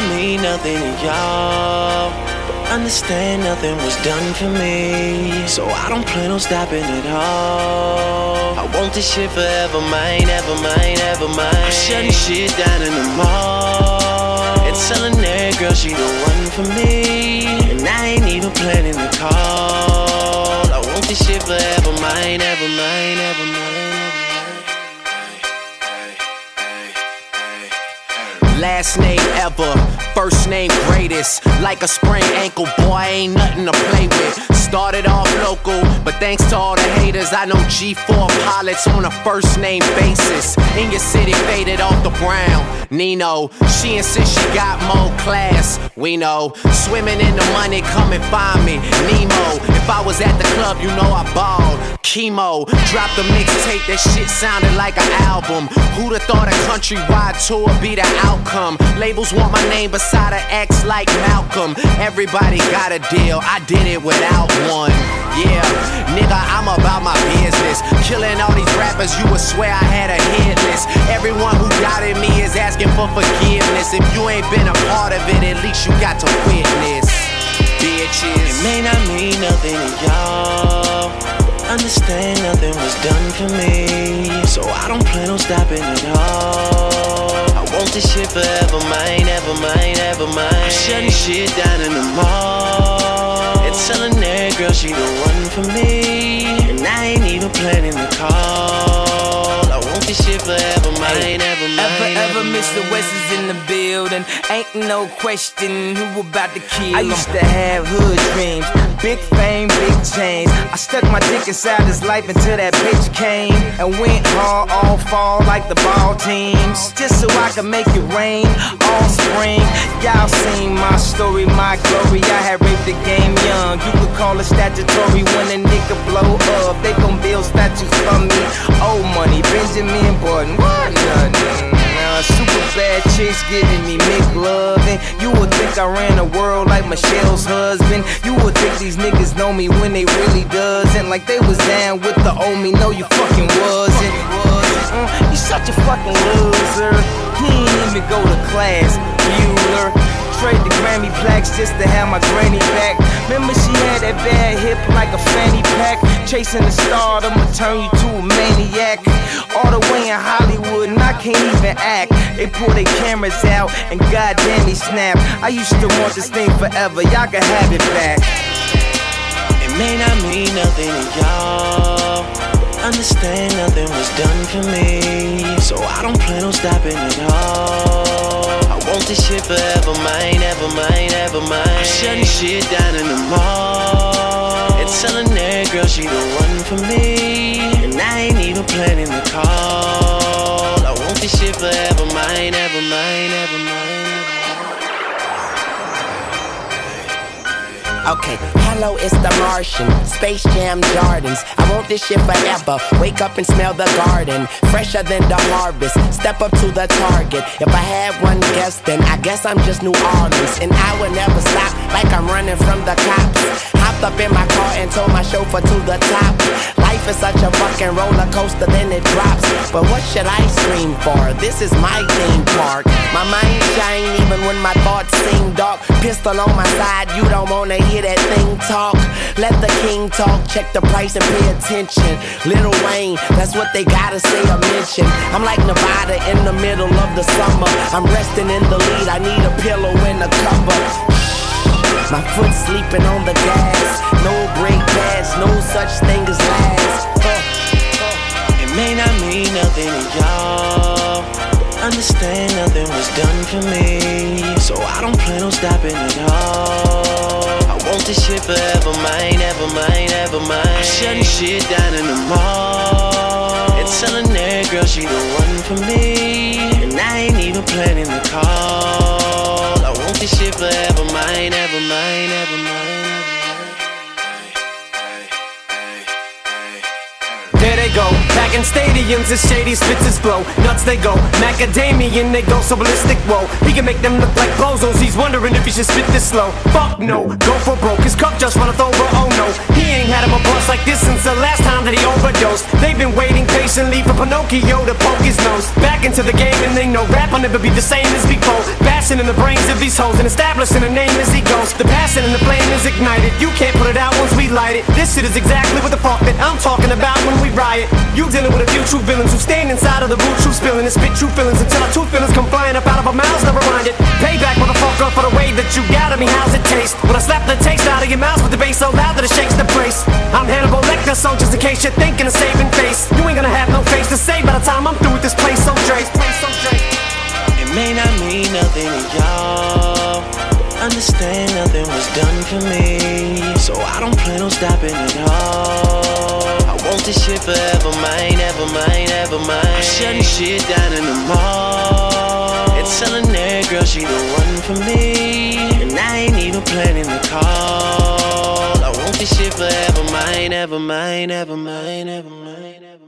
not mean nothing to y'all. But understand nothing was done for me. So I don't plan on stopping at all. I want this shit forever, mine, ever mine, ever mine. I'm shutting shit down in the mall. And telling that girl she the one for me. And I ain't even planning to call. I want this shit forever, mine, ever mine, ever mine. Last name ever, first name greatest. Like a sprained ankle, boy, ain't nothing to play with. Started off local, but thanks to all the haters, I know G4 pilots on a first name basis. In your city, faded off the brown. Nino, she insists she got more class. We know, swimming in the money, come and find me. Nemo, if I was at the club, you know I balled. Chemo, dropped a mixtape, that shit sounded like an album. Who'd have thought a countrywide tour be the outcome? Labels want my name beside an X like Malcolm. Everybody got a deal, I did it without one. Yeah, nigga, I'm about my business. Killing all these rappers, you would swear I had a hit list. Everyone who doubted me is asking for forgiveness. If you ain't been a part of it, at least you got to witness. Bitches. It may not mean nothing to y'all. Understand nothing was done for me. So I don't plan on stopping at all. I want this shit forever, mine, ever mine, ever mine. I'm shutting shit down in the mall. And telling that girl she the one for me. And I ain't even planning to call. I want this shit forever, mine, ever mine. Ever, ever Mr. West is in the building. Ain't no question who about to kill. I used to have hood dreams, big fame, big chains. I stuck my dick inside his life until that bitch came and went hard all fall like the ball teams, just so I could make it rain all spring. Y'all seen my story, my glory. I had raped the game young. You could call it statutory when a nigga blow up. They gon' build statues for me. Old money, Benjamin Button, what nothing. Super bad chicks giving me McLovin. You would think I ran the world like Michelle's husband. You would think these niggas know me when they really doesn't. Like they was down with the old me. No, you fucking wasn't. Mm, you such a fucking loser. He ain't even go to class, Grammy plaques just to have my granny back. Remember she had that bad hip like a fanny pack. Chasing the star, I'ma turn you to a maniac. All the way in Hollywood, and I can't even act. They pull their cameras out, and goddamn he snap. I used to want this thing forever, y'all can have it back. It may not mean nothing to y'all. Understand nothing was done for me. So I don't plan on stopping at all. I want this shit forever, mine, ever mine, ever mine. I'm shutting shit down in the mall. And telling that girl she the one for me. And I ain't even planning to call. I want this shit forever, mine, ever mine, ever Okay, hello, it's the Martian. Space Jam Jordans. I want this shit forever. Wake up and smell the garden. Fresher than the harvest. Step up to the target. If I had one guess, then I guess I'm just New Orleans. And I would never stop like I'm running from the cops. Hopped up in my car and told my chauffeur to the top. Life is such a fucking roller coaster, then it drops. But what should I scream for? This is my theme park. My mind shine even when my thoughts seem dark. Pistol on my side, you don't wanna hear that thing talk. Let the king talk, check the price and pay attention. Lil Wayne, that's what they gotta say or mention. I'm like Nevada in the middle of the summer. I'm resting in the lead, I need a pillow and a cover. My foot sleeping on the gas. No brake pads, no such thing as last. Uh, It may not mean nothing to y'all. Understand nothing was done for me. So I don't plan on stopping at all. I want this shit forever, mine, ever mine, ever mine. I'm shutting shit down in the mall. And telling that girl she the one for me. And I ain't even planning to call. I want this shit forever, mine, ever mine, ever mine. In stadiums as shady spits his flow. Nuts they go, macadamian they go so ballistic. Whoa, he can make them look like bozos. He's should spit this slow. Fuck no, go for broke. His cup just runneth over. Oh no, he ain't had him a bust like this since the last time that he overdosed. They've been waiting patiently for Pinocchio to poke his nose. Back into the game and they know rap will never be the same as before. Bashing in the brains of these hoes and establishing a name as he goes. The passion and the flame is ignited. You can't put it out once we light it. This shit is exactly what the fuck that I'm talking about when we riot. You dealing with a few true villains who stand inside of the root, true spilling and spit true feelings until our true feelings come flying up out of our mouths. Never mind it. Payback, motherfucker, for the way that you got at me. How's it taste? When I slap the taste out of your mouth with the bass so loud that it shakes the place. I'm Hannibal Lecter, so just in case you're thinking of saving face, you ain't gonna have no face to say by the time I'm through with this place. So Dre, so Dre. It may not mean nothing to y'all. Understand nothing was done for me. So I don't plan on stopping at all. I want this shit forever, mine, ever mine, ever mine. I'm shutting shit down in the mall. And telling that girl she the one for me. Planning the call. I want this shit forever, mine, ever mine, ever mine, ever mine, ever mine.